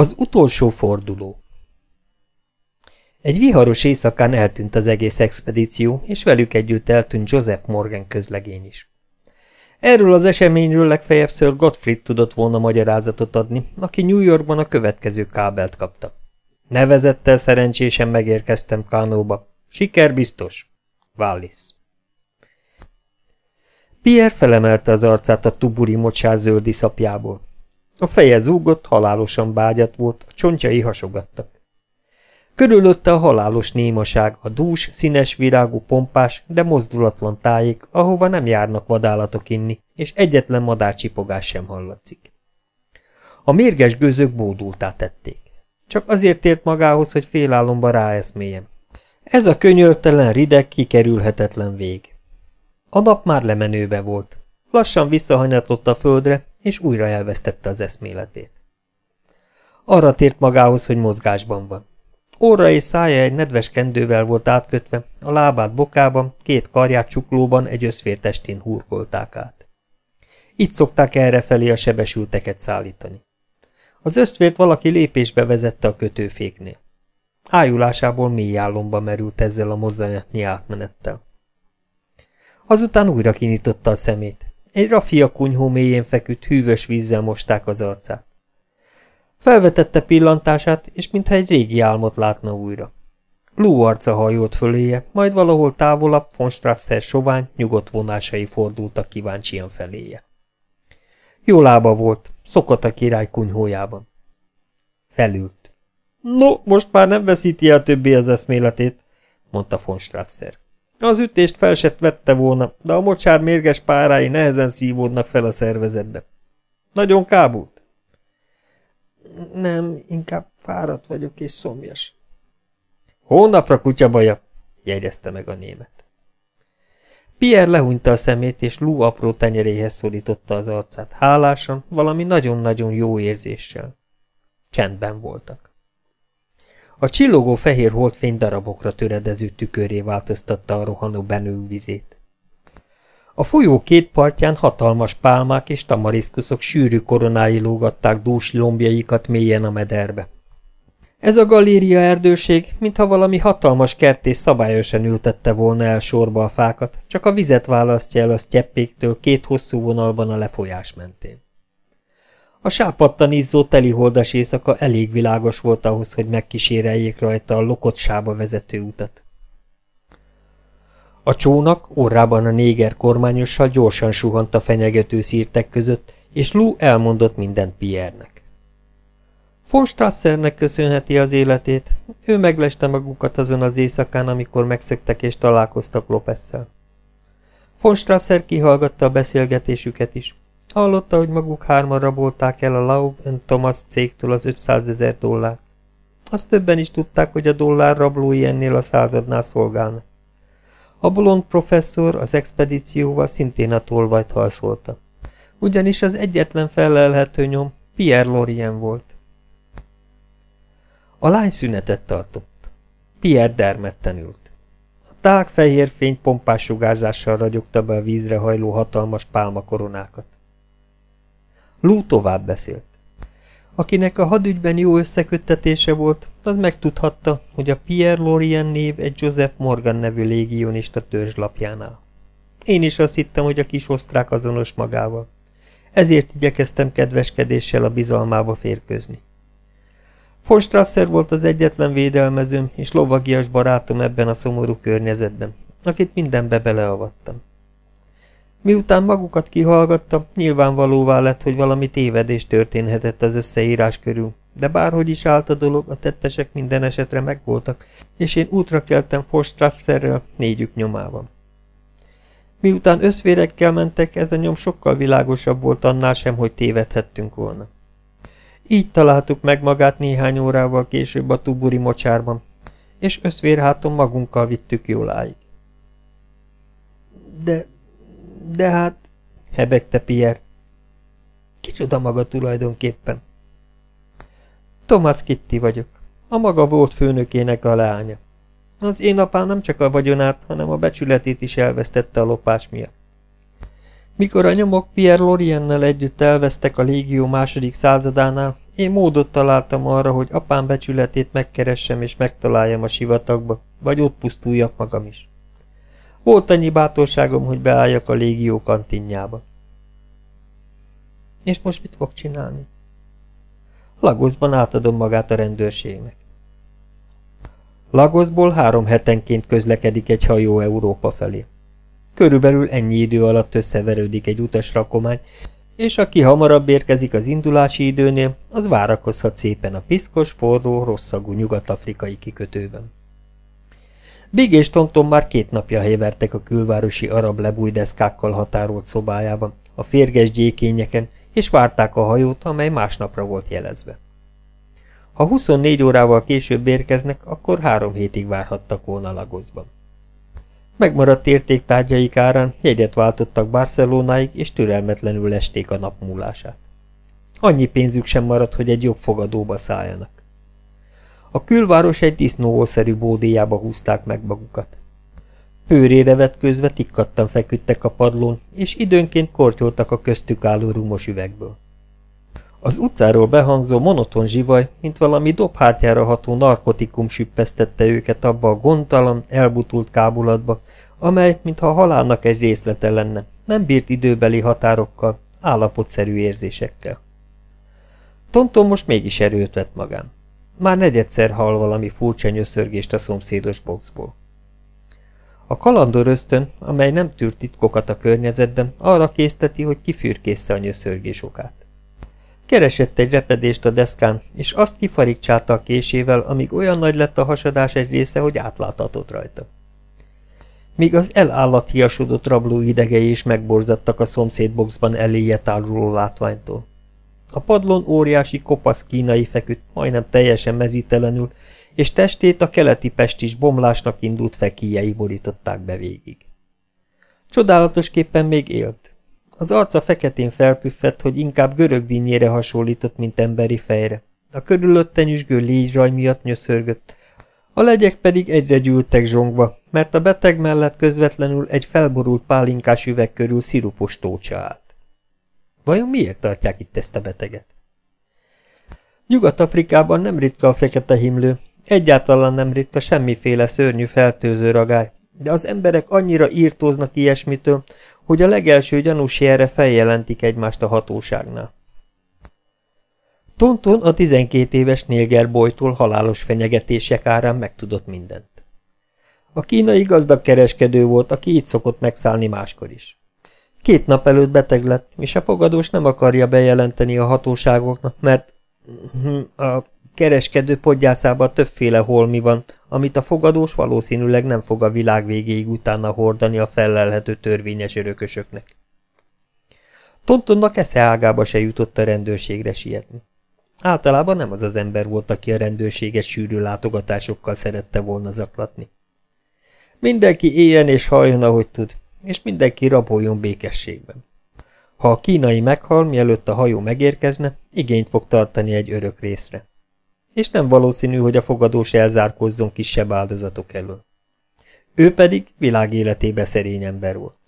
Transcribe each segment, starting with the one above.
Az utolsó forduló Egy viharos éjszakán eltűnt az egész expedíció, és velük együtt eltűnt Joseph Morgan közlegény is. Erről az eseményről legfeljebb Sir Gottfried tudott volna magyarázatot adni, aki New Yorkban a következő kábelt kapta. Nevezettel szerencsésen megérkeztem Kánóba. Siker biztos. Wallis. Pierre felemelte az arcát a tuburi mocsár zöldi szapjából. A feje zúgott, halálosan bágyat volt, a csontjai hasogattak. Körülötte a halálos némaság, a dús, színes virágú pompás, de mozdulatlan tájék, ahova nem járnak vadállatok inni, és egyetlen madárcsipogás sem hallatszik. A mérges gőzök bódultá tették. Csak azért ért magához, hogy félálomba ráeszméljem. Ez a könyörtelen, rideg, kikerülhetetlen vég. A nap már lemenőbe volt. Lassan visszahanyatlott a földre, és újra elvesztette az eszméletét. Arra tért magához, hogy mozgásban van. Óra és szája egy nedves kendővel volt átkötve, a lábát bokában, két karját csuklóban egy összfértestén hurkolták át. Így szokták errefelé a sebesülteket szállítani. Az ösztvért valaki lépésbe vezette a kötőféknél. Ájulásából mély álomba merült ezzel a mozzanatnyi átmenettel. Azután újra kinyitotta a szemét. Egy rafia kunyhó mélyén feküdt hűvös vízzel mosták az arcát. Felvetette pillantását, és mintha egy régi álmot látna újra. Lú arca hajolt föléje, majd valahol távolabb von Strasser sovány, nyugodt vonásai fordultak kíváncsian feléje. Jó lába volt, szokott a király kunyhójában. Felült. No, most már nem veszíti el többé az eszméletét, mondta von Strasser. Az ütést fel se vette volna, de a mocsár mérges párái nehezen szívódnak fel a szervezetbe. Nagyon kábult? Nem, inkább fáradt vagyok és szomjas. Hónapra kutyabaja, jegyezte meg a német. Pierre lehúnyta a szemét, és Lou apró tenyeréhez szorította az arcát, hálásan, valami nagyon-nagyon jó érzéssel. Csendben voltak. A csillogó fehér holdfény darabokra töredező tüköré változtatta a rohanó benő vizét. A folyó két partján hatalmas pálmák és tamariszkuszok sűrű koronái lógatták dús lombjaikat mélyen a mederbe. Ez a galéria erdőség, mintha valami hatalmas kertész szabályosan ültette volna el sorba a fákat, csak a vizet választja el a sztyeppéktől két hosszú vonalban a lefolyás mentén. A sápadtan izzó teliholdas éjszaka elég világos volt ahhoz, hogy megkíséreljék rajta a lokott sába vezető utat. A csónak orrában a néger kormányossal gyorsan suhant a fenyegető szírtek között, és Lou elmondott mindent Pierre-nek. Von Strassernek köszönheti az életét, ő megleste magukat azon az éjszakán, amikor megszöktek és találkoztak Lopesszel. Von Strasser kihallgatta a beszélgetésüket is. Hallotta, hogy maguk hárman rabolták el a Laub Thomas cégtől az 500 ezer dollárt. Azt többen is tudták, hogy a dollár rablói ennél a századnál szolgálnak. A bolond professzor az expedícióval szintén a tolvajt halszolta. Ugyanis az egyetlen felelhető nyom Pierre Lorien volt. A lány szünetet tartott. Pierre dermedten ült. A tág fehér fény pompás sugárzással ragyogta be a vízre hajló hatalmas pálmakoronákat. Lú tovább beszélt. Akinek a hadügyben jó összeköttetése volt, az megtudhatta, hogy a Pierre Lorien név egy Joseph Morgan nevű légionista törzslapjánál. Én is azt hittem, hogy a kis osztrák azonos magával. Ezért igyekeztem kedveskedéssel a bizalmába férkőzni. Forstrasser volt az egyetlen védelmezőm és lovagias barátom ebben a szomorú környezetben, akit mindenbe beleavattam. Miután magukat kihallgattam, nyilvánvalóvá lett, hogy valami tévedés történhetett az összeírás körül, de bárhogy is állt a dolog, a tettesek minden esetre megvoltak, és én útra keltem Forstrasserrel négyük nyomában. Miután összvérekkel mentek, ez a nyom sokkal világosabb volt annál sem, hogy tévedhettünk volna. Így találtuk meg magát néhány órával később a tuburi mocsárban, és összvérháton magunkkal vittük jóláig. De de hát... hebegte Pierre. Kicsoda maga tulajdonképpen? Thomas Kitty vagyok. A maga volt főnökének a leánya. Az én apám nem csak a vagyonát, hanem a becsületét is elvesztette a lopás miatt. Mikor a nyomok Pierre Loriennel együtt elvesztek a légió második századánál, Én módot találtam arra, hogy apám becsületét megkeressem és megtaláljam a sivatagba, vagy ott pusztuljak magam is. Volt annyi bátorságom, hogy beálljak a légió kantinjába. És most mit fog csinálni? Lagoszban átadom magát a rendőrségnek. Lagoszból három hetenként közlekedik egy hajó Európa felé. Körülbelül ennyi idő alatt összeverődik egy utasrakomány, és aki hamarabb érkezik az indulási időnél, az várakozhat szépen a piszkos, forró, rosszagú nyugat-afrikai kikötőben. Big és Tonton már két napja helyvertek a külvárosi arab lebújdeszkákkal határolt szobájában, a férges gyékényeken, és várták a hajót, amely másnapra volt jelezve. Ha 24 órával később érkeznek, akkor három hétig várhattak volna Lagosban. Megmaradt értéktárgyaik árán jegyet váltottak Barcelonáig, és türelmetlenül lesték a nap múlását. Annyi pénzük sem maradt, hogy egy jobb fogadóba szálljanak. A külváros egy disznóószerű bódéjába húzták meg magukat. Őrére vetközve tikkattan feküdtek a padlón, és időnként kortyoltak a köztük álló rumos üvegből. Az utcáról behangzó monoton zsivaj, mint valami dobhártyára ható narkotikum süppesztette őket abba a gondtalan, elbutult kábulatba, amely, mintha a halálnak egy részlete lenne, nem bírt időbeli határokkal, állapotszerű érzésekkel. Tonton most mégis erőt vett magán. Már negyedszer hall valami furcsa nyöszörgést a szomszédos boxból. A kalandor ösztön, amely nem tűrt titkokat a környezetben, arra készteti, hogy kifürkészze a nyöszörgés okát. Keresett egy repedést a deszkán, és azt kifarigcsálta a késével, amíg olyan nagy lett a hasadás egy része, hogy átláthatott rajta. Míg az elállathiasodott rabló idegei is megborzadtak a szomszédboxban eléje táruló látványtól. A padlón óriási kopasz kínai feküdt, majdnem teljesen mezítelenül, és testét a keleti pestis bomlásnak indult fekíjei borították be végig. Csodálatosképpen még élt. Az arca feketén felpüffett, hogy inkább görög dinnyére hasonlított, mint emberi fejre. A körülötte nyüzsgő légyraj miatt nyöszörgött, a legyek pedig egyre gyűltek zsongva, mert a beteg mellett közvetlenül egy felborult pálinkás üveg körül szirupos tócsa állt. Vajon miért tartják itt ezt a beteget? Nyugat-Afrikában nem ritka a fekete himlő, egyáltalán nem ritka semmiféle szörnyű feltőző ragály, de az emberek annyira írtóznak ilyesmitől, hogy a legelső gyanús jelre feljelentik egymást a hatóságnál. Tonton a 12 éves Nilger bolytól halálos fenyegetések árán megtudott mindent. A kínai gazdag kereskedő volt, aki így szokott megszállni máskor is. Két nap előtt beteg lett, és a fogadós nem akarja bejelenteni a hatóságoknak, mert a kereskedő podgyászában többféle holmi van, amit a fogadós valószínűleg nem fog a világ végéig utána hordani a felelhető törvényes örökösöknek. Tontonnak esze ágába se jutott a rendőrségre sietni. Általában nem az az ember volt, aki a rendőrséget sűrű látogatásokkal szerette volna zaklatni. Mindenki éljen és halljon, ahogy tud, és mindenki raboljon békességben. Ha a kínai meghal, mielőtt a hajó megérkezne, igényt fog tartani egy örök részre. És nem valószínű, hogy a fogadós elzárkozzon kisebb áldozatok elől. Ő pedig világ életébe szerény ember volt.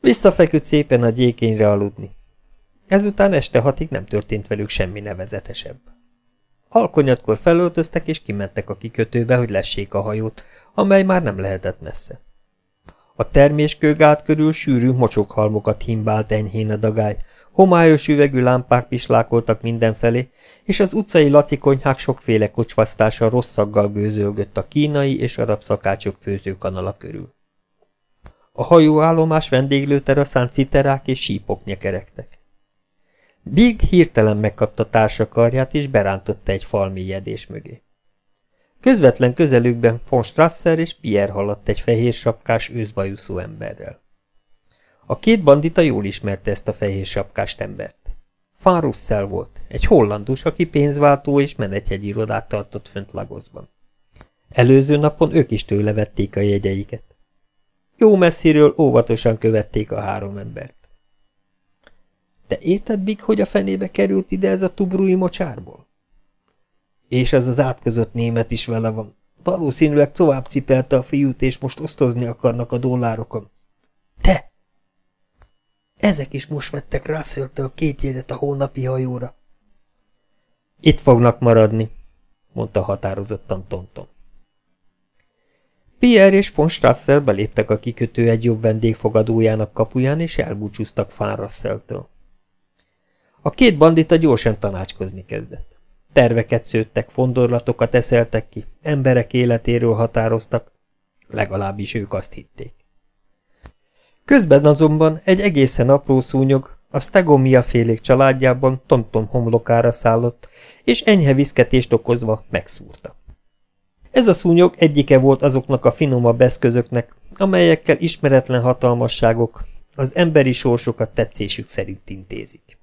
Visszafeküdt szépen a gyékényre aludni. Ezután este hatig nem történt velük semmi nevezetesebb. Alkonyatkor felöltöztek és kimentek a kikötőbe, hogy lessék a hajót, amely már nem lehetett messze. A terméskőgát körül sűrű mocsokhalmokat himbált enyhén a dagály, homályos üvegű lámpák pislákoltak mindenfelé, és az utcai lacikonyhák sokféle kocsvasztása rossz szaggal gőzölgött a kínai és arab szakácsok főzőkanala körül. A hajóállomás vendéglőteraszán citerák és sípok nyekerektek. Big hirtelen megkapta társakarját, és berántotta egy falmélyedés mögé. Közvetlen közelükben von Strasser és Pierre haladt egy fehér sapkás őszbajuszú emberrel. A két bandita jól ismerte ezt a fehér sapkást embert. Russell volt, egy hollandus, aki pénzváltó és menethegyirodát tartott fönt Lagosban. Előző napon ők is tőle vették a jegyeiket. Jó messziről óvatosan követték a három embert. Te érted, Big, hogy a fenébe került ide ez a tubrui mocsárból? És ez az átközött német is vele van. Valószínűleg tovább cipelte a fiút, és most osztozni akarnak a dollárokon. Te! Ezek is most vettek Russell-től két jegyet a holnapi hajóra. Itt fognak maradni, mondta határozottan Tonton. Pierre és von Strasser beléptek a kikötő egy jobb vendégfogadójának kapuján, és elbúcsúztak Fánrasszeltől. A két bandita gyorsan tanácskozni kezdett. Terveket szőttek, fondorlatokat eszeltek ki, emberek életéről határoztak, legalábbis ők azt hitték. Közben azonban egy egészen apró szúnyog a Stegomia félék családjában Tonton homlokára szállott, és enyhe viszketést okozva megszúrta. Ez a szúnyog egyike volt azoknak a finomabb eszközöknek, amelyekkel ismeretlen hatalmasságok az emberi sorsokat tetszésük szerint intézik.